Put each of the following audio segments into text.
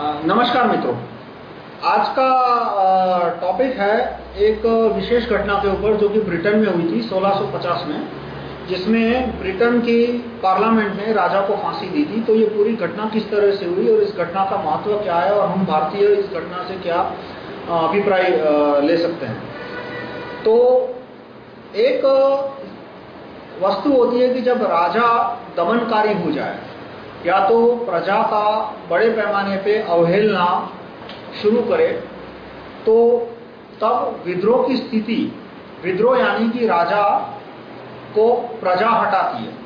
नमस्कार मित्रों। आज का टॉपिक है एक विशेष घटना के ऊपर जो कि ब्रिटेन में हुई थी 1650 में, जिसमें ब्रिटेन की पार्लियामेंट ने राजा को फांसी दी थी। तो ये पूरी घटना किस तरह से हुई और इस घटना का महत्व क्या है और हम भारतीय इस घटना से क्या अभिप्राय ले सकते हैं? तो एक वस्तु होती है कि जब राजा दमनकारी हो जाए या तो प्रजा का बड़े पैमाने पे अवहेलना शुरू करे तो तब विद्रोह की स्थिति, विद्रोह यानी कि राजा को प्रजा हटाती है।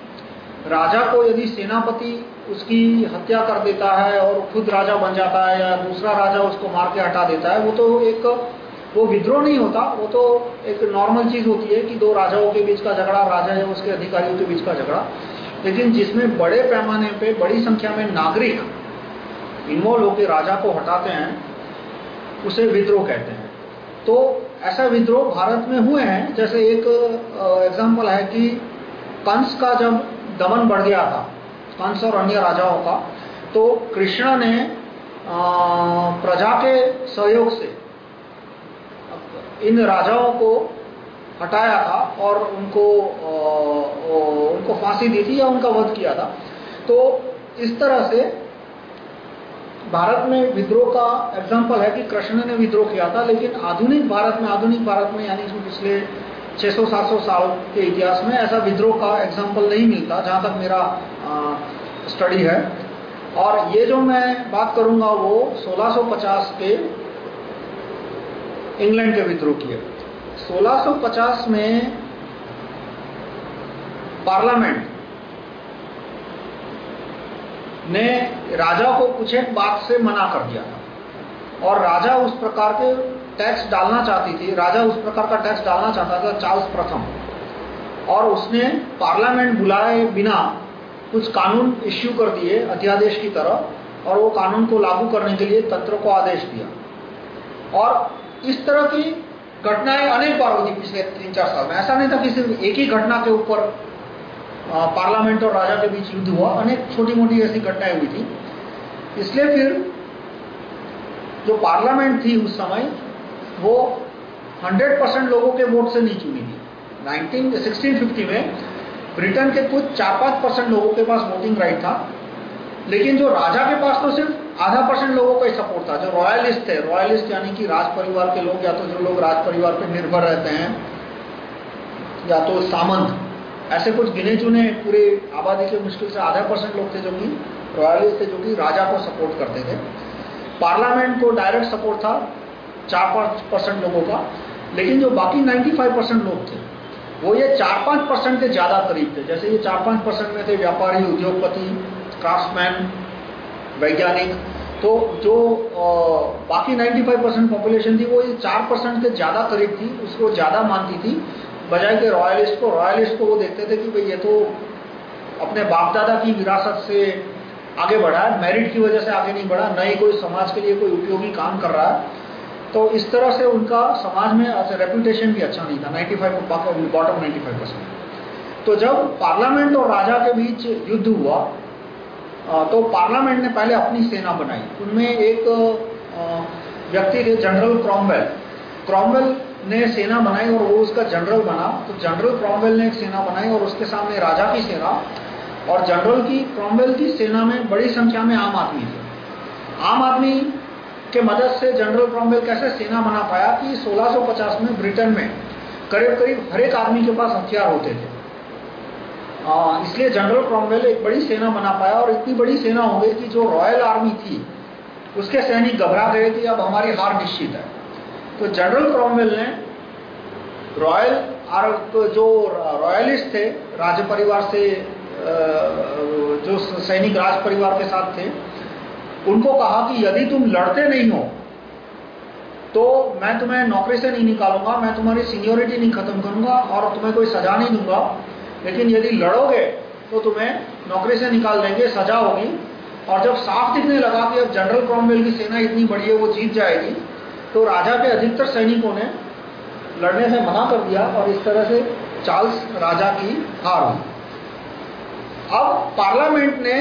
राजा को यदि सेनापति उसकी हत्या कर देता है और खुद राजा बन जाता है या दूसरा राजा उसको मार के हटा देता है, वो तो एक, वो विद्रोह नहीं होता, वो तो एक नॉर्मल चीज़ होती है कि दो राजाओं के बीच का झगड़ा, राजा या उसके अधिकारियों के बीच का झगड़ा। लेकिन जिसमें बड़े पैमाने पे, बड़ी संख्या में नागरिक इन्वॉल्व होकर राजा को हटाते हैं, उसे विद्रोह कहते हैं। तो ऐसा विद्रोह भारत में हुए हैं, जैसे एक एग्ज़ाम्पल है कि कंस का जब दमन बढ़ गया था, कंस और अन्य राजाओं का तो कृष्णा ने प्रजा के सहयोग से इन राजाओं को हटाया था और उनको उनको फांसी दी थी या उनका वध किया था। तो इस तरह से भारत में विद्रोह का एग्ज़ाम्पल है कि कृष्ण ने विद्रोह किया था, लेकिन आधुनिक भारत में, आधुनिक भारत में, यानी कि पिछले 600-700 साल के इतिहास में ऐसा विद्रोह का एग्ज़ाम्पल नहीं मिलता, जहाँ तक मेरा स्टडी है। और ये जो मैं बात करूँगा, वो 1650 के इंग्लैंड के विद्रोह की है। 1650 में पार्लियामेंट ने राजा को कुछ एक बात से मना कर दिया था। और राजा उस प्रकार के टैक्स डालना चाहती थी, राजा उस प्रकार का टैक्स डालना चाहता था चार्ल्स प्रथम। और उसने पार्लियामेंट बुलाए बिना कुछ कानून इश्यू कर दिए अध्यादेश की तरह, और वो कानून को लागू करने के लिए तंत्र को आदेश दिया। और इस तरह की घटनाएँ अनेक बार होती पिछले तीन चार साल में। ऐसा नहीं था कि सिर्फ़ एक ही घटना के ऊपर पार्लियामेंट और राजा के बीच युद्ध हुआ। अनेक छोटी मोटी ऐसी घटनाएँ हुई थी। इसलिए फिर जो पार्लियामेंट थी उस समय, वो 100 परसेंट लोगों के वोट से नहीं चुनी थी। 19 1650 में ब्रिटेन के कुछ चार पाँच परसेंट लोगों के पास वोटिंग राइट था। लेकिन जो राजा के पास तो सिर्फ़ आधा परसेंट लोगों का ही सपोर्ट था, जो रॉयलिस्ट थे रॉयलिस्ट यानी कि राज परिवार के लोग, या तो जो लोग राज परिवार पर निर्भर रहते हैं, या तो सामंत। ऐसे कुछ गिने चुने पूरे आबादी के मुश्किल से आधा परसेंट लोग थे जो कि रॉयलिस्ट थे, जो कि राजा को सपोर्ट करते थे। पार्लियामेंट को डायरेक्ट सपोर्ट था, चार परसेंट लोगों का। लेकिन जो बाकी 95 परसेंट लोग थे, वो ये चार पाँच परसेंट के ज़्यादा करीब थे। जैसे ये चार पाँच परसेंट में थे व्यापारी, उद्योगपति क्राफ्टमैन वैज्ञानिक तो जो बाकी 95 परसेंट पॉपुलेशन थी, वो ये चार परसेंट के ज़्यादा करीब थी, उसको ज़्यादा मानती थी, बजाय के रॉयलिस्ट को रॉयलिस्ट को वो देखते थे कि भाई ये तो अपने बाप दादा की विरासत से आगे बढ़ा है मेरिट की वजह से आगे नहीं बढ़ा, न ही कोई समाज के लिए कोई उपयोगी काम कर रहा है। तो इस तरह से उनका समाज में रेपुटेशन भी अच्छा नहीं था 95 बॉटम 95 परसेंट तो जब पार्लियामेंट और राजा के बीच युद्ध हुआ तो पार्लियामेंट ने पहले अपनी सेना बनाई। उनमें एक व्यक्ति थे, जनरल क्रॉमवेल। क्रॉमवेल ने सेना बनाई और वो उसका जनरल बना। तो जनरल क्रॉमवेल ने एक सेना बनाई और उसके सामने राजा की सेना। और जनरल की, क्रॉमवेल की सेना में बड़ी संख्या में आम आदमी थे। आम आदमी के मदद से जनरल क्रॉमवेल कैसे सेना बना पाया कि 1650 में ब्रिटेन में करीब करीब हर एक आदमी के पास हथियार होते थे। इसलिए जनरल क्रॉमवेल एक बड़ी सेना बना पाया और इतनी बड़ी सेना हो गई कि जो रॉयल आर्मी थी। उसके सैनिक घबरा गए कि अब हमारी हार निश्चित है। तो जनरल क्रॉमवेल ने रॉयल तो जो रॉयलिस्ट थे, राज परिवार से जो सैनिक राज परिवार के साथ थे, उनको कहा कि यदि तुम लड़ते नहीं हो तो मैं तुम्हें नौकरी से नहीं निकालूँगा, मैं तुम्हारी सीनियोरिटी नहीं खत्म करूँगा और तुम्हें कोई सजा नहीं दूँगा। लेकिन यदि लड़ोगे तो तुम्हें नौकरी से निकाल देंगे, सजा होगी। और जब साफ़ दिखने लगा कि अब जनरल क्रॉमवेल की सेना इतनी बड़ी है, वो जीत जाएगी तो राजा के अधिकतर सैनिकों ने लड़ने से मना कर दिया और इस तरह से चार्ल्स राजा की हार हुई। अब पार्लियामेंट ने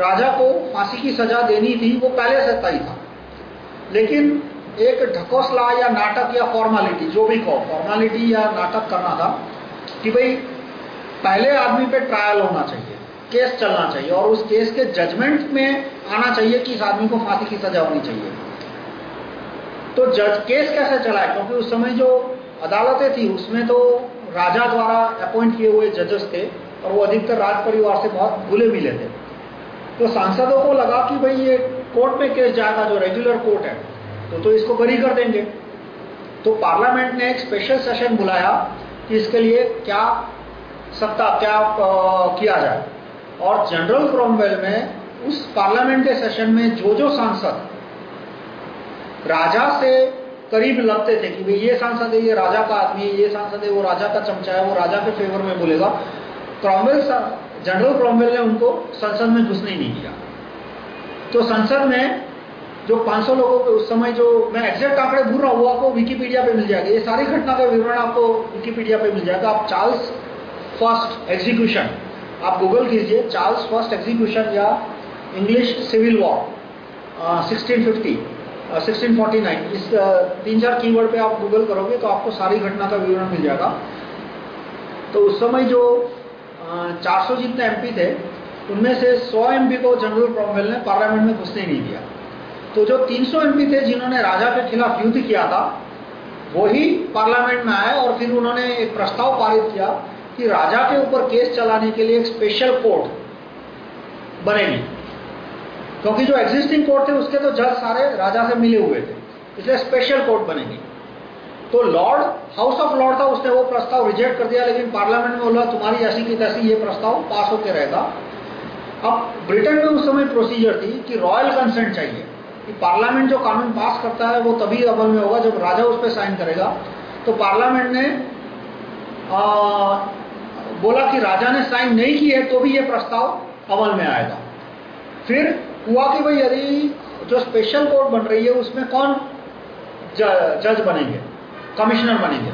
राजा को फांसी की सजा देनी थी, वो पहले से तय था। लेकिन एक ढकोसला या नाटक या फॉर्मेलिटी, जो भी कहो, फॉर्मेलिटी या नाटक करना था, कि भाई पहले आदमी पे ट्रायल होना चाहिए केस चलना चाहिए और उस केस के जजमेंट में आना चाहिए कि इस आदमी को फांसी की सजा होनी चाहिए। तो जज केस कैसे चलाए? क्योंकि उस समय जो अदालतें थी, उसमें तो राजा द्वारा अपॉइंट किए हुए जजेस थे और वो अधिकतर राज परिवार से बहुत भूले मिले थे। तो सांसदों को लगा कि भाई ये कोर्ट में केस जाएगा, जो रेगुलर कोर्ट है तो तो इसको बरी कर देंगे। तो पार्लियामेंट ने एक स्पेशल सेशन बुलाया कि इसके लिए क्या सत्ता क्या किया जाए। और जनरल क्रोमवेल में उस पार्लियामेंट के सेशन में जो जो सांसद राजा से करीब लगते थे कि भाई ये सांसद है, ये राजा का आदमी है, ये सांसद है, वो राजा का चमचा है, वो राजा के फेवर में बोलेगा, क्रोमवेल जनरल क्रोमवेल ने उनको संसद में घुसने ही नहीं दिया। तो संसद में जो 500 लोगों के, उस समय जो मैं एग्जैक्ट आंकड़े भूल रहा हूँ आपको विकीपीडिया पे मिल जाएगा। ये सारी घटना का विवरण आपको विकीपीडिया पे मिल जाएगा। आप चार्ल्स फ़र्स्ट एग्जीक्यूशन। आप गूगल कीजिए, चार्ल्स फ़र्स्ट एग्जीक्यूशन या इंग्लिश सिविल वॉर 1650 1649 इस तीन चार कीवर्ड पे आप गूगल करोगे तो आपको सारी घटना का विवरण मिल जाएगा। तो उस समय जो 400 जितने एमपी थे, उनमें से 100 एमपी को जनरल क्रोमवेल ने पार्लियामेंट में घुसने नहीं दिया। तो जो 300 एमपी थे जिन्होंने राजा के खिलाफ युद्ध किया था वही पार्लियामेंट में आए और फिर उन्होंने एक प्रस्ताव पारित किया कि राजा के ऊपर केस चलाने के लिए एक स्पेशल कोर्ट बनेगी। क्योंकि जो एग्जिस्टिंग कोर्ट थे, उसके तो जज सारे राजा से मिले हुए थे, इसलिए स्पेशल कोर्ट बनेगी। तो लॉर्ड हाउस ऑफ़ लॉर्ड था, उसने वो प्रस्ताव रिजेक्ट कर दिया, लेकिन पार्लियामेंट में बोला, तुम्हारी ऐसी की तैसी ये प्रस्ताव पास होते रहेगा। अब ब्रिटेन में उस समय प्रोसीजर थी कि रॉयल कंसेंट चाहिए, कि पार्लियामेंट जो कानून पास करता है, वो तभी अमल में होगा जब राजा उस पर साइन करेगा। तो पार्लियामेंट ने बोला कि राजा ने साइन नहीं की है तो भी ये प्रस्ताव अमल में आएगा। फिर हुआ कि भाई यदि जो स्पेशल कोर्ट बन रही है, उसमें कौन जज बनेंगे? कमिश्नर बनेंगे।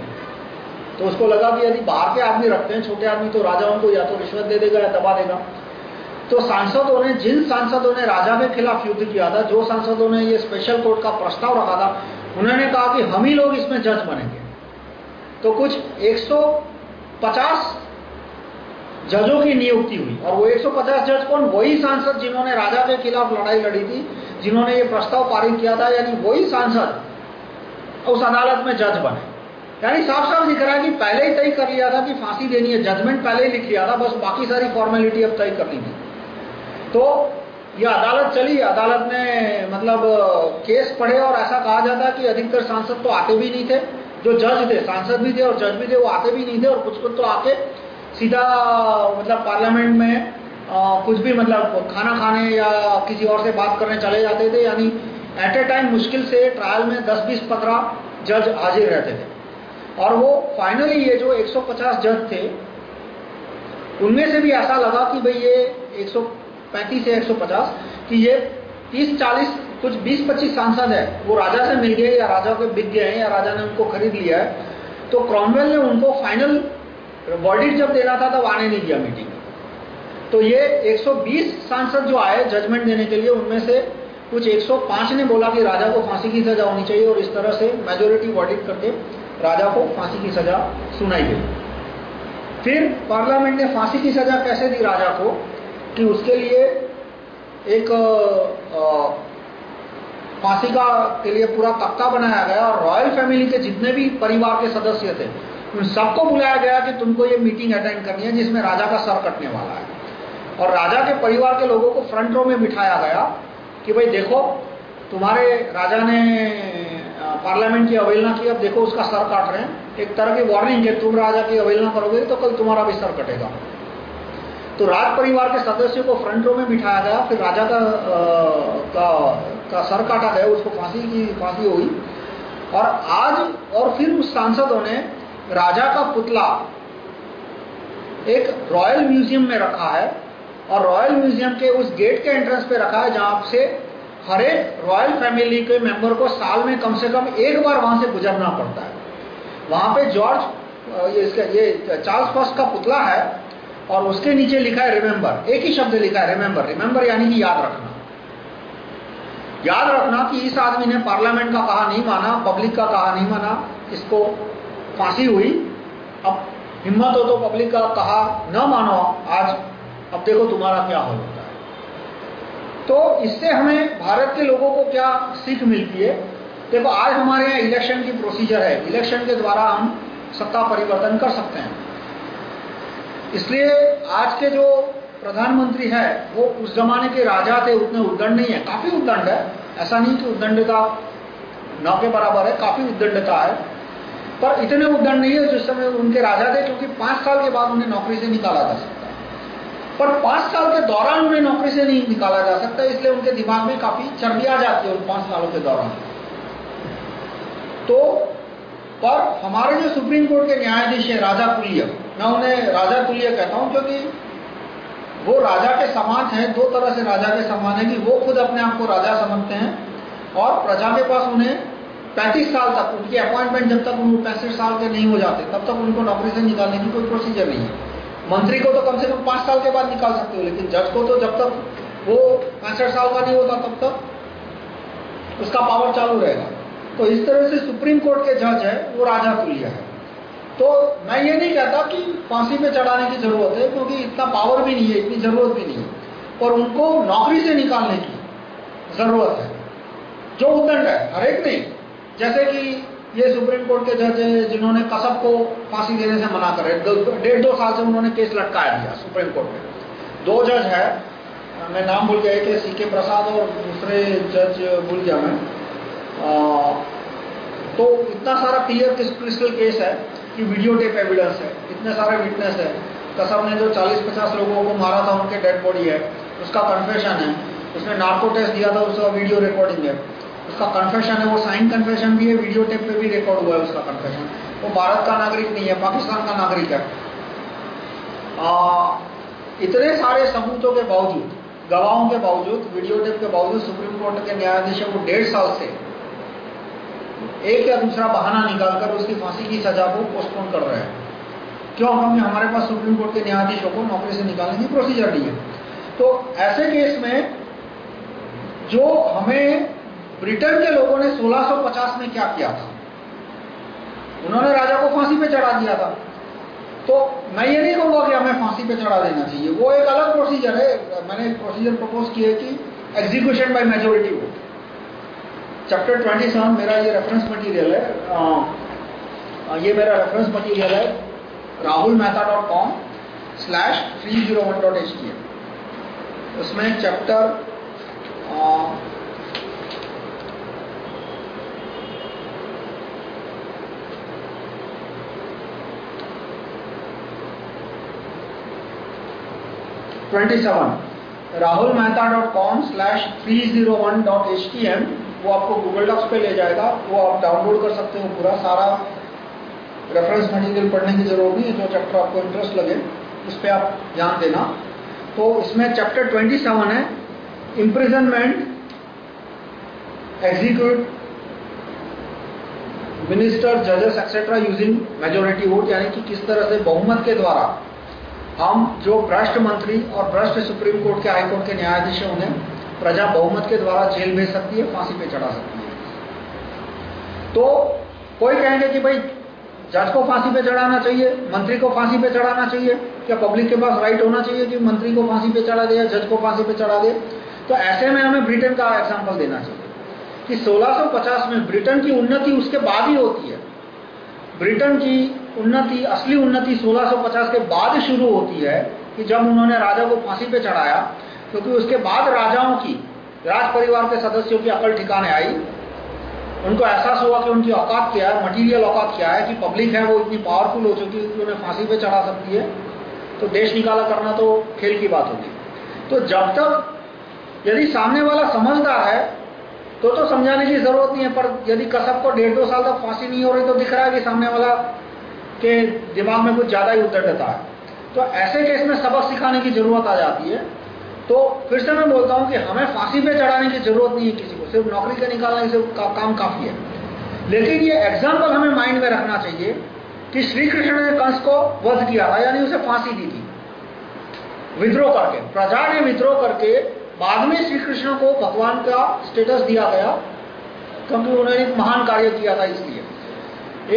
तो उसको लगा कि यदि बाहर के आदमी रखते हैं, छोटे आदमी तो राजा उनको या तो रिश्वत दे देगा या दबा देगा। तो सांसदों ने, जिन सांसदों ने राजा के खिलाफ युद्ध किया था, जो सांसदों ने ये स्पेशल कोर्ट का प्रस्ताव रखा था, उन्होंने कहा कि हम ही लोग इसमें जज बनेंगे। तो कुछ 150 जजों की नियुक्ति हुई। और वो 150 जज कौन? वही सांसद जिन्होंने राजा के खिलाफ लड़ाई लड़ी थी, जिन्होंने ये प्रस्ताव पारित किया था, यानी वही सांसद उस अदालत में जज बने। यानी साफ़ साफ़ दिख रहा है कि पहले ही तय कर लिया था कि फांसी देनी है। जजमेंट पहले ही लिख लिया था, बस बाकी सारी फॉर्मेलिटी अब तय करनी थी। तो ये अदालत चली। अदालत ने मतलब केस पढ़े और ऐसा कहा जाता कि अधिकतर सांसद तो आते भी नहीं थे। जो जज थे, सांसद भी थे और जज भी थे, वो आते भी नहीं थे और कुछ कुछ तो आके सीधा मतलब पार्लियामेंट में आ, कुछ भी मतलब खाना खाने या किसी और से बात करने चले जाते थे यानी एट ए टाइम मुश्किल से ट्रायल में 10 बीस पंद्रह जज हाजिर रहते थे। और वो फाइनली ये जो 150 जज थे उनमें से भी ऐसा लगा कि भाई ये 135 से 150 कि ये 30-40 कुछ 20-25 सांसद है वो राजा से मिल गए या राजा को बिक गए हैं या राजा ने उनको खरीद लिया है तो क्रॉमवेल ने उनको फाइनल वर्डिट जब देना था तब आने नहीं दिया मीटिंग तो ये 120 सांसद जो आए जजमेंट देने के लिए, उनमें से कुछ 105 ने बोला कि राजा को फांसी की सजा होनी चाहिए और इस तरह से मेजोरिटी वर्डिट करके राजा को फांसी की सजा सुनाई गई। फिर पार्लियामेंट ने फांसी की सजा कैसे दी राजा को? कि उसके लिए एक फांसी का के लिए पूरा तख्ता बनाया गया और रॉयल फैमिली के जितने भी परिवार के सदस्य थे उन सबको बुलाया गया कि तुमको ये मीटिंग अटेंड करनी है जिसमें राजा का सर कटने वाला है। और राजा के परिवार के लोगों को फ्रंट रो में बिठाया गया कि भाई देखो तुम्हारे राजा ने पार्लियामेंट की अवहेलना की अब देखो उसका सर काट रहे हैं। एक तरह की वार्निंग है तुम राजा की अवहेलना करोगे तो कल तुम्हारा भी सर कटेगा। तो राज परिवार के सदस्यों को फ्रंट रो में बिठाया गया फिर राजा का का, का सर काटा गया उसको फांसी की फांसी हुई और आज और फिर उस सांसदों ने राजा का पुतला एक रॉयल म्यूज़ियम में रखा है और रॉयल म्यूज़ियम के उस गेट के एंट्रेंस पे रखा है जहाँ से हर एक रॉयल फैमिली के मेंबर को साल में कम से कम एक बार वहाँ से गुजरना पड़ता है। वहाँ पे जॉर्ज ये इसका, ये चार्ल्स फ़र्स्ट का पुतला है और उसके नीचे लिखा है रिमेंबर। एक ही शब्द लिखा है, रिमेंबर। रिमेंबर यानी कि याद रखना। याद रखना कि इस आदमी ने पार्लियामेंट का कहा नहीं माना, पब्लिक का कहा नहीं माना, इसको फांसी हुई। अब हिम्मत हो तो पब्लिक का कहा, न मानो, आज अब देखो तुम्हारा क्या हो होता है। तो इससे हमें भारत के लोगों को क्या सीख मिलती है? देखो, आज हमारे यहाँ इलेक्शन की प्रोसीजर है। इलेक्शन के द्वारा हम सत्ता परिवर्तन कर सकते हैं। इसलिए आज के जो प्रधानमंत्री है, वो उस जमाने के राजा थे, उतने उद्दंड नहीं है। काफ़ी उद्दंड है। ऐसा नहीं कि उद्दंडता न के बराबर है, काफ़ी उद्दंडता है। पर इतने उद्दंड नहीं है जिस समय उनके राजा थे, क्योंकि पाँच साल के बाद उन्हें नौकरी से निकाला जा सकता पर पाँच साल के दौरान उन्हें नौकरी से नहीं निकाला जा सकता, इसलिए उनके दिमाग में काफ़ी चर्बी आ जाती है उन पाँच सालों के दौरान। तो पर हमारे जो सुप्रीम कोर्ट के न्यायाधीश है राजा तुल्य, मैं उन्हें राजा तुल्य कहता हूँ, क्योंकि वो राजा के समान है, दो तरह से राजा के समान है कि वो खुद अपने आप को राजा समझते हैं और प्रजा के पास उन्हें 35 साल तक उनकी अपॉइंटमेंट जब तक उनको पैंसठ साल के नहीं हो जाते, तब तक उनको नौकरी से निकालने की कोई प्रोसीजर नहीं है। मंत्री को तो कम से कम पाँच साल के बाद निकाल सकते हो, लेकिन जज को तो जब तक वो पैंसठ साल का नहीं होता, तब तक उसका पावर चालू रहेगा। तो इस तरह से सुप्रीम कोर्ट के जज है, वो राजा तुल्य है। तो मैं ये नहीं कहता कि फांसी पे चढ़ाने की ज़रूरत है, क्योंकि इतना पावर भी नहीं है, इतनी ज़रूरत भी नहीं है। और उनको नौकरी से निकालने की ज़रूरत है, जो उद्दंड है, हर एक नहीं। जैसे कि ये सुप्रीम कोर्ट के जज है जिन्होंने कसब को फांसी देने से मना करे डेढ़ दो साल से उन्होंने केस लटकाया दिया सुप्रीम कोर्ट में। दो जज है मैं नाम भूल गया कि सी के प्रसाद और दूसरे जज भूल गया मैं। आ, तो इतना सारा क्लियर क्रिस्टल केस है कि वीडियो टेप एविडेंस है इतने सारे विटनेस है। कसब ने जो 40-50 लोगों को मारा था उनके डेड बॉडी है उसका कन्फेशन है। उसने नार्को टेस्ट दिया था उसका वीडियो रिकॉर्डिंग है। उसका कन्फेशन है वो साइन कन्फेशन भी है वीडियो टेप पे भी रिकॉर्ड हुआ है उसका कन्फेशन वो भारत का नागरिक नहीं है पाकिस्तान का नागरिक है. आ, इतने सारे सबूतों के बावजूद गवाहों के बावजूद वीडियो टेप के बावजूद सुप्रीम कोर्ट के न्यायाधीश को डेढ़ साल से एक या दूसरा बहाना निकालकर उसकी फांसी की सजा को पोस्टपोन कर रहे हैं. क्यों? हम हमारे पास सुप्रीम कोर्ट के न्यायाधीशों को नौकरी से निकालने की प्रोसीजर दी है. तो ऐसे केस में जो हमें ब्रिटेन के लोगों ने 1650 में क्या किया था? उन्होंने राजा को फांसी पे चढ़ा दिया था। तो मैं ये नहीं कहूँगा कि हमें फांसी पे चढ़ा देना चाहिए। वो एक अलग प्रोसीजर है। मैंने एक प्रोसीजर प्रपोज किया है कि execution by majority vote chapter 27 मेरा ये रेफरेंस मटेरियल है। आ, ये मेरा रेफरेंस मटेरियल है। Rahul Mehta dot com slash three zero one dot h t उसमें chapter twenty seven Rahul Mehta dot com slash three zero one dot h t m वो आपको Google docs पे ले जाएगा। वो आप डाउनलोड कर सकते हो पूरा। सारा रेफरेंस मटेरियल पढ़ने की ज़रूरत नहीं है। जो चैप्टर आपको इंटरेस्ट लगे, उस पर आप ध्यान देना। तो इसमें चैप्टर 27 है। इम्प्रिजनमेंट एग्जीक्यूट मिनिस्टर जजेस एक्सेट्रा यूजिंग मेजोरिटी वोट यानी कि किस तरह से बहुमत के द्वारा हम जो भ्रष्ट मंत्री और भ्रष्ट सुप्रीम कोर्ट के हाईकोर्ट के न्यायाधीश हैं उन्हें प्रजा बहुमत के द्वारा जेल भेज सकती है, फांसी पे चढ़ा सकती है। तो कोई कहेंगे कि भाई, जज को फांसी पे चढ़ाना चाहिए, मंत्री को फांसी पे चढ़ाना चाहिए, क्या पब्लिक के पास राइट होना चाहिए कि मंत्री को फांसी पे चढ़ा दे या जज को फांसी पे चढ़ा दे? तो ऐसे में हमें ब्रिटेन का एग्ज़ाम्पल देना चाहिए कि 1650 में ब्रिटेन की उन्नति उसके बाद ही होती है। ब्रिटेन की उन्नति, असली उन्नति 1650 के बाद शुरू होती है कि जब उन्होंने राजा को फांसी पे चढ़ाया, क्योंकि उसके बाद राजाओं की राज परिवार के सदस्यों की अकल ठिकाने आई। उनको एहसास हुआ कि उनकी औकात क्या है मटीरियल औकात क्या है, कि पब्लिक है वो, इतनी पावरफुल हो चुकी है कि उन्हें फांसी पे चढ़ा सकती है। तो देश निकाला करना तो खेल की बात होगी। तो जब तक यदि सामने वाला समझदार है तो तो समझाने की ज़रूरत नहीं है पर यदि कसब को डेढ़ दो साल तक फांसी नहीं हो रही तो दिख रहा है कि सामने वाला के दिमाग में कुछ ज़्यादा ही उद्दंडता है। तो ऐसे केस में सबक सिखाने की ज़रूरत आ जाती है। तो फिर से मैं बोलता हूँ कि हमें फांसी पे चढ़ाने की ज़रूरत नहीं है किसी को सिर्फ़ नौकरी का निकालने से का, काम काफ़ी है। लेकिन ये एग्ज़ाम्पल हमें माइंड में रखना चाहिए कि श्री कृष्ण ने कंस को वध किया था यानी उसे फांसी दी थी। विद्रोह करके प्रजा ने विद्रोह करके बाद में श्री कृष्ण को भगवान का स्टेटस दिया गया। क्योंकि उन्होंने एक महान कार्य किया था इसलिए।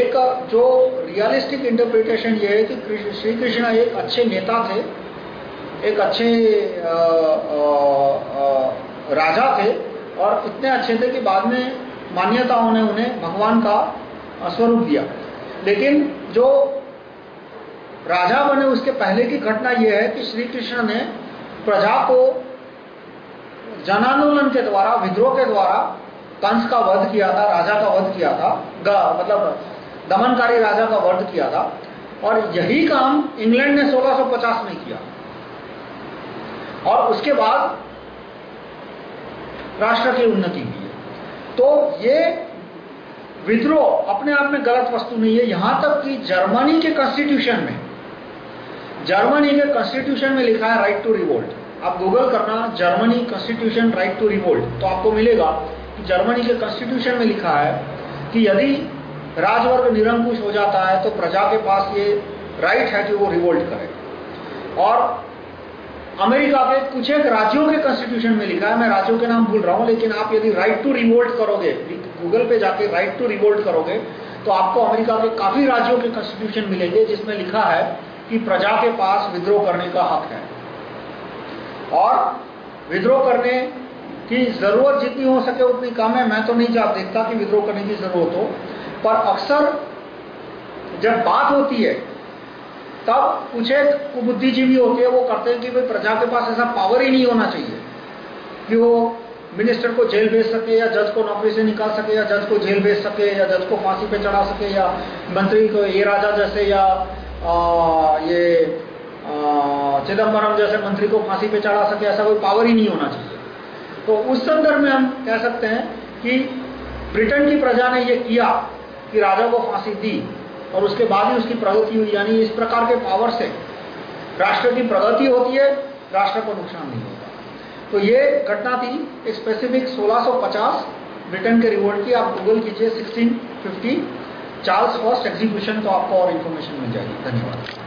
एक जो रियलिस्टिक इंटरप्रिटेशन ये है कि श्री कृष्ण एक अच्छे नेता थे एक अच्छे आ, आ, आ, राजा थे और इतने अच्छे थे कि बाद में मान्यताओं ने उन्हें भगवान का स्वरूप दिया। लेकिन जो राजा बने उसके पहले की घटना यह है कि श्री कृष्ण ने प्रजा को जनांदोलन के द्वारा, विद्रोह के द्वारा कंस का वध किया था, राजा का वध किया था मतलब दमनकारी राजा का वध किया था। और यही काम इंग्लैंड ने 1650 में किया। और उसके बाद राष्ट्र की उन्नति हुई। तो ये विद्रोह अपने आप में गलत वस्तु नहीं है। यहाँ तक कि जर्मनी के कॉन्स्टिट्यूशन में, जर्मनी के कॉन्स्टिट्यूशन में लिखा है राइट टू रिवोल्ट आप गूगल करना Germany constitution right to revolt तो आपको मिलेगा कि जर्मनी के कॉन्स्टिट्यूशन में लिखा है कि यदि राजवर्ग निरंकुश हो जाता है तो प्रजा के पास ये राइट है कि वो रिवोल्ट करे। और अमेरिका के कुछ एक राज्यों के कॉन्स्टिट्यूशन में लिखा है, मैं राज्यों के नाम भूल रहा हूँ, लेकिन आप यदि राइट टू रिवोल्ट करोगे गूगल पे जाके राइट टू रिवोल्ट करोगे तो आपको अमेरिका के काफ़ी राज्यों के कॉन्स्टिट्यूशन मिलेंगे, जिसमें लिखा है कि प्रजा के पास विद्रोह करने का हक है। और विद्रोह करने की ज़रूरत जितनी हो सके उतनी कम है। मैं तो नहीं चाह देखता कि विद्रोह करने की ज़रूरत हो। पर अक्सर जब बात होती है तब कुछ एक कुबुद्धिजीवी होते हैं वो करते हैं कि भाई प्रजा के पास ऐसा पावर ही नहीं होना चाहिए कि वो मिनिस्टर को जेल भेज सके या जज को नौकरी से निकाल सके या जज को जेल भेज सके या जज को फांसी पे चढ़ा सके या मंत्री को ये राजा जैसे या आ, ये चिदम्बरम जैसे मंत्री को फांसी पे चढ़ा सके, ऐसा कोई पावर ही नहीं होना चाहिए। तो उस संदर्भ में हम कह सकते हैं कि ब्रिटेन की प्रजा ने ये किया कि राजा को फांसी दी और उसके बाद ही उसकी प्रगति हुई, यानी इस प्रकार के पावर से राष्ट्र की प्रगति होती है, राष्ट्र को नुकसान नहीं होता। तो ये घटना थी एक स्पेसिफिक 1650 ब्रिटेन के रिवोल्ट की। आप गूगल कीजिए 1650 चार्ल्स फ़र्स्ट एग्जीक्यूशन तो आपको और इन्फॉर्मेशन मिल जाएगी। धन्यवाद।